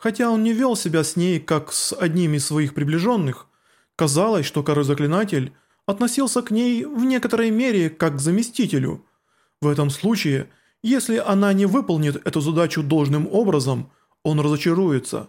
Хотя он не вел себя с ней, как с одним из своих приближенных, казалось, что король-заклинатель относился к ней в некоторой мере как к заместителю. В этом случае, если она не выполнит эту задачу должным образом, он разочаруется.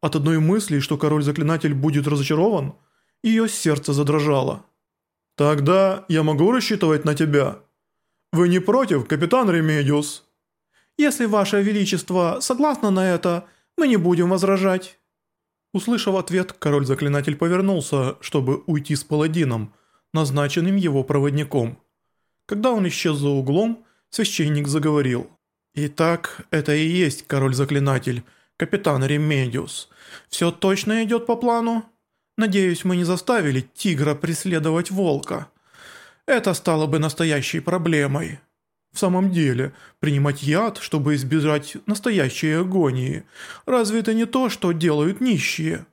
От одной мысли, что король-заклинатель будет разочарован, ее сердце задрожало. «Тогда я могу рассчитывать на тебя? Вы не против, капитан Ремедиус?» «Если ваше величество согласно на это, мы не будем возражать». Услышав ответ, король-заклинатель повернулся, чтобы уйти с паладином, назначенным его проводником. Когда он исчез за углом, священник заговорил. «Итак, это и есть король-заклинатель, капитан Ремедиус. Все точно идет по плану? Надеюсь, мы не заставили тигра преследовать волка. Это стало бы настоящей проблемой». В самом деле, принимать яд, чтобы избежать настоящей агонии, разве это не то, что делают нищие?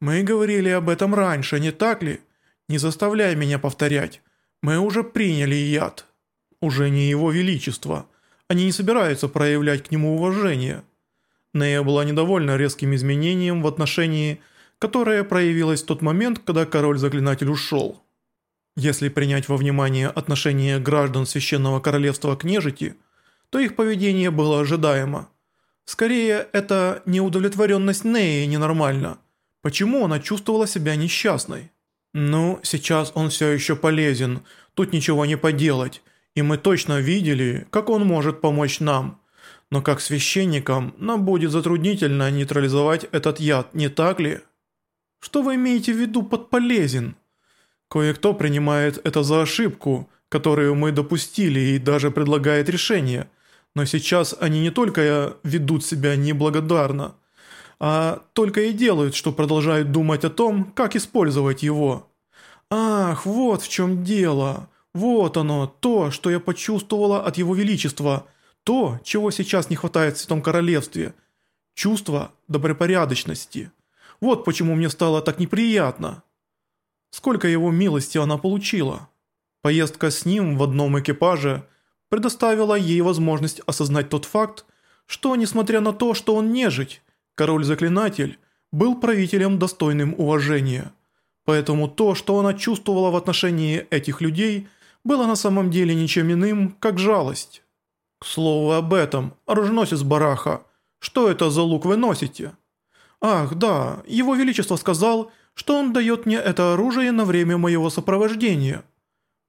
Мы говорили об этом раньше, не так ли? Не заставляй меня повторять. Мы уже приняли яд. Уже не его величество. Они не собираются проявлять к нему уважение. Нея была недовольна резким изменением в отношении, которое проявилось в тот момент, когда король-заклинатель ушел. Если принять во внимание отношение граждан Священного Королевства к нежити, то их поведение было ожидаемо. Скорее, это неудовлетворенность Неи ненормальна. Почему она чувствовала себя несчастной? Ну, сейчас он все еще полезен, тут ничего не поделать, и мы точно видели, как он может помочь нам. Но как священникам, нам будет затруднительно нейтрализовать этот яд, не так ли? Что вы имеете в виду под полезен? Кое-кто принимает это за ошибку, которую мы допустили и даже предлагает решение. Но сейчас они не только ведут себя неблагодарно, а только и делают, что продолжают думать о том, как использовать его. Ах, вот в чем дело. Вот оно, то, что я почувствовала от его величества. То, чего сейчас не хватает в Святом Королевстве. Чувство добропорядочности. Вот почему мне стало так неприятно. Сколько его милости она получила. Поездка с ним в одном экипаже предоставила ей возможность осознать тот факт, что, несмотря на то, что он нежить, король-заклинатель был правителем достойным уважения. Поэтому то, что она чувствовала в отношении этих людей, было на самом деле ничем иным, как жалость. К слову об этом, оруженосец Бараха, что это за лук вы носите? Ах, да, его величество сказал, что он дает мне это оружие на время моего сопровождения.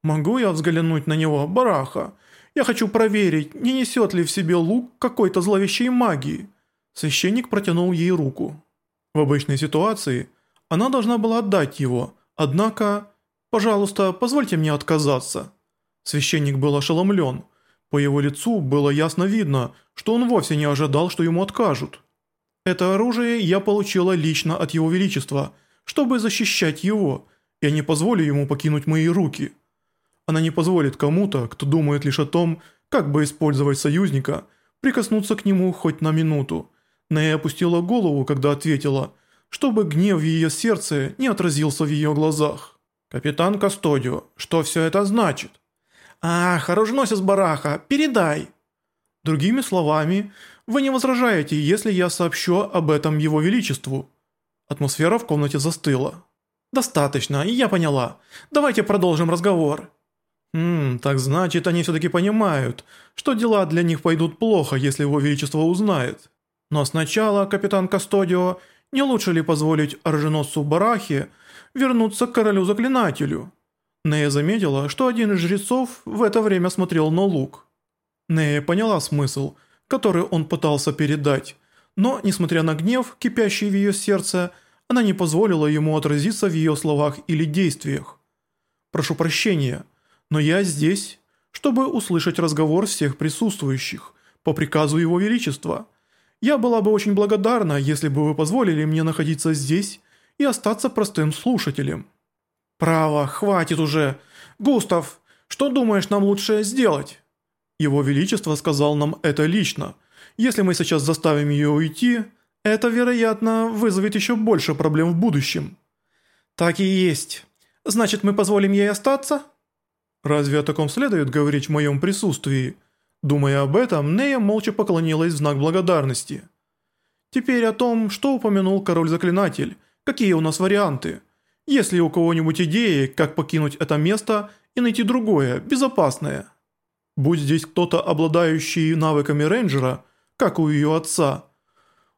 Могу я взглянуть на него, бараха? Я хочу проверить, не несет ли в себе лук какой-то зловещей магии». Священник протянул ей руку. В обычной ситуации она должна была отдать его, однако... «Пожалуйста, позвольте мне отказаться». Священник был ошеломлен. По его лицу было ясно видно, что он вовсе не ожидал, что ему откажут. «Это оружие я получила лично от его величества», чтобы защищать его. Я не позволю ему покинуть мои руки. Она не позволит кому-то, кто думает лишь о том, как бы использовать союзника, прикоснуться к нему хоть на минуту. Нея опустила голову, когда ответила, чтобы гнев в ее сердце не отразился в ее глазах. «Капитан Кастодио, что все это значит?» «Ах, оруженосец Бараха, передай!» Другими словами, вы не возражаете, если я сообщу об этом его величеству. Атмосфера в комнате застыла. «Достаточно, я поняла. Давайте продолжим разговор». «Хм, так значит, они все-таки понимают, что дела для них пойдут плохо, если его величество узнает. Но сначала, капитан Кастодио, не лучше ли позволить оруженосцу Барахе вернуться к королю-заклинателю?» Нея заметила, что один из жрецов в это время смотрел на лук. Нея поняла смысл, который он пытался передать, но, несмотря на гнев, кипящий в ее сердце, она не позволила ему отразиться в ее словах или действиях. «Прошу прощения, но я здесь, чтобы услышать разговор всех присутствующих, по приказу Его Величества. Я была бы очень благодарна, если бы вы позволили мне находиться здесь и остаться простым слушателем». «Право, хватит уже. Густав, что думаешь нам лучше сделать?» Его Величество сказал нам это лично – если мы сейчас заставим ее уйти, это, вероятно, вызовет еще больше проблем в будущем». «Так и есть. Значит, мы позволим ей остаться?» «Разве о таком следует говорить в моем присутствии?» Думая об этом, Нея молча поклонилась в знак благодарности. Теперь о том, что упомянул король-заклинатель, какие у нас варианты. Есть ли у кого-нибудь идеи, как покинуть это место и найти другое, безопасное? Будь здесь кто-то, обладающий навыками рейнджера, как у ее отца,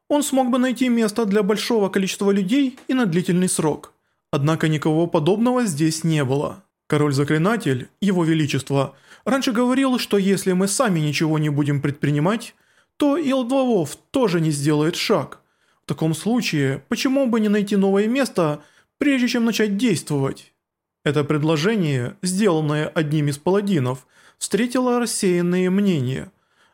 он смог бы найти место для большого количества людей и на длительный срок. Однако никого подобного здесь не было. Король-заклинатель, его величество, раньше говорил, что если мы сами ничего не будем предпринимать, то Илдвовов тоже не сделает шаг. В таком случае, почему бы не найти новое место, прежде чем начать действовать? Это предложение, сделанное одним из паладинов, встретило рассеянные мнения.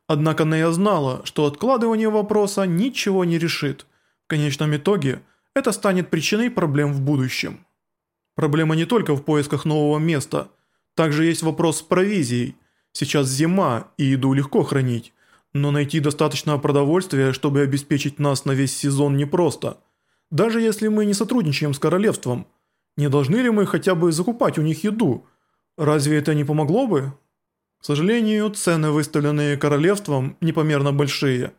Однако Нея знала, что откладывание вопроса ничего не решит. В конечном итоге, это станет причиной проблем в будущем. Проблема не только в поисках нового места. Также есть вопрос с провизией. Сейчас зима, и еду легко хранить. Но найти достаточно продовольствия, чтобы обеспечить нас на весь сезон непросто. Даже если мы не сотрудничаем с королевством. Не должны ли мы хотя бы закупать у них еду? Разве это не помогло бы? К сожалению, цены, выставленные королевством, непомерно большие.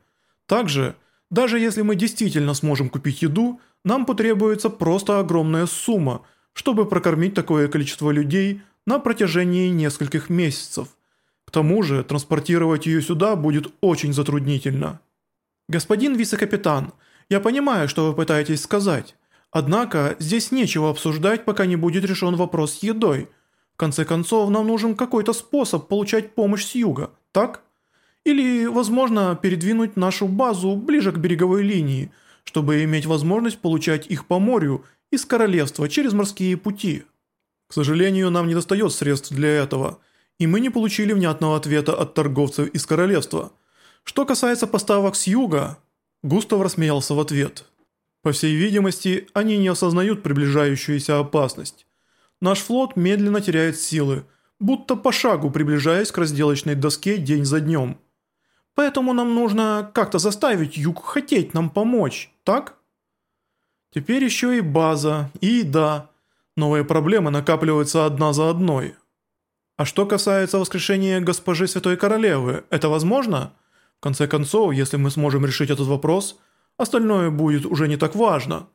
Также, даже если мы действительно сможем купить еду, нам потребуется просто огромная сумма, чтобы прокормить такое количество людей на протяжении нескольких месяцев. К тому же, транспортировать ее сюда будет очень затруднительно. Господин вице-капитан, я понимаю, что вы пытаетесь сказать. Однако, здесь нечего обсуждать, пока не будет решен вопрос с едой. Конце концов, нам нужен какой-то способ получать помощь с юга, так? Или, возможно, передвинуть нашу базу ближе к береговой линии, чтобы иметь возможность получать их по морю из королевства через морские пути. К сожалению, нам не достает средств для этого – и мы не получили внятного ответа от торговцев из королевства. Что касается поставок с юга, Густав рассмеялся в ответ. По всей видимости, они не осознают приближающуюся опасность. Наш флот медленно теряет силы, будто по шагу приближаясь к разделочной доске день за днем. Поэтому нам нужно как-то заставить юг хотеть нам помочь, так? Теперь еще и база, и еда. Новые проблемы накапливаются одна за одной. А что касается воскрешения госпожи Святой Королевы, это возможно? В конце концов, если мы сможем решить этот вопрос, остальное будет уже не так важно.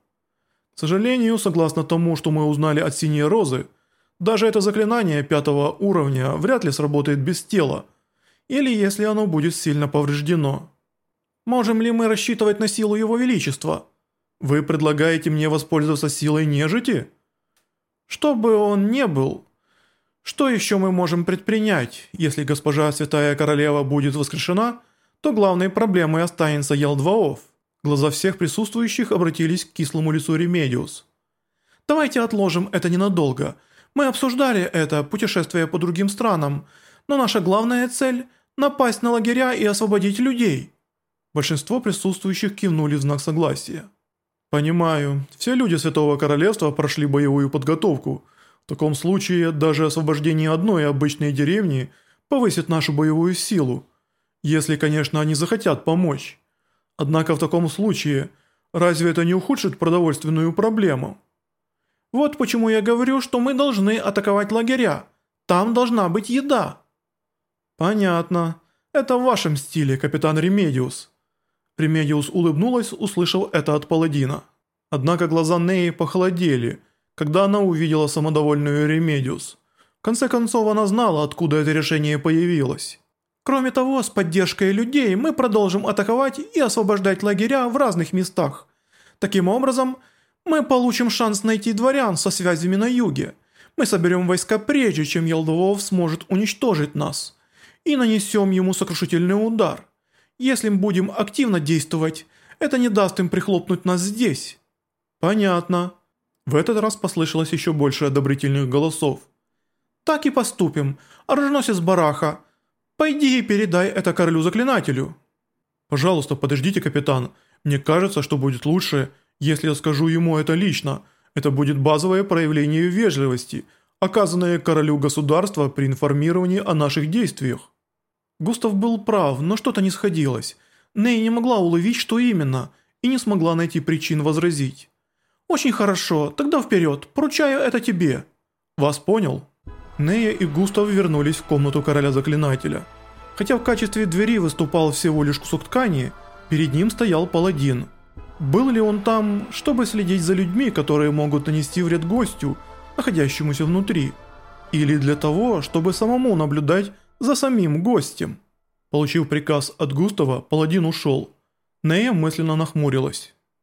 К сожалению, согласно тому, что мы узнали от Синей Розы, даже это заклинание пятого уровня вряд ли сработает без тела, или если оно будет сильно повреждено. Можем ли мы рассчитывать на силу Его Величества? Вы предлагаете мне воспользоваться силой нежити? Что бы он не был, что еще мы можем предпринять? Если госпожа Святая Королева будет воскрешена, то главной проблемой останется Ялдабаоф. Глаза всех присутствующих обратились к кислому лицу Ремедиус. «Давайте отложим это ненадолго. Мы обсуждали это путешествие по другим странам, но наша главная цель – напасть на лагеря и освободить людей». Большинство присутствующих кивнули в знак согласия. «Понимаю. Все люди Святого Королевства прошли боевую подготовку – в таком случае даже освобождение одной обычной деревни повысит нашу боевую силу, если, конечно, они захотят помочь. Однако в таком случае, разве это не ухудшит продовольственную проблему? Вот почему я говорю, что мы должны атаковать лагеря. Там должна быть еда. Понятно. Это в вашем стиле, капитан Ремедиус. Ремедиус улыбнулась, услышав это от паладина. Однако глаза Неи похолодели – когда она увидела самодовольную Ремедиус. В конце концов, она знала, откуда это решение появилось. Кроме того, с поддержкой людей мы продолжим атаковать и освобождать лагеря в разных местах. Таким образом, мы получим шанс найти дворян со связями на юге. Мы соберем войска прежде, чем Елдовов сможет уничтожить нас. И нанесем ему сокрушительный удар. Если мы будем активно действовать, это не даст им прихлопнуть нас здесь. Понятно. В этот раз послышалось еще больше одобрительных голосов. «Так и поступим. Оруженосец Бараха, пойди и передай это королю-заклинателю». «Пожалуйста, подождите, капитан. Мне кажется, что будет лучше, если я скажу ему это лично. Это будет базовое проявление вежливости, оказанное королю государства при информировании о наших действиях». Густав был прав, но что-то не сходилось. Ней не могла уловить, что именно, и не смогла найти причин возразить. «Очень хорошо, тогда вперед, поручаю это тебе». «Вас понял?» Нея и Густав вернулись в комнату короля-заклинателя. Хотя в качестве двери выступал всего лишь кусок ткани, перед ним стоял паладин – Был ли он там, чтобы следить за людьми, которые могут нанести вред гостю, находящемуся внутри? Или для того, чтобы самому наблюдать за самим гостем? Получив приказ от Густава, паладин ушел. Нея мысленно нахмурилась.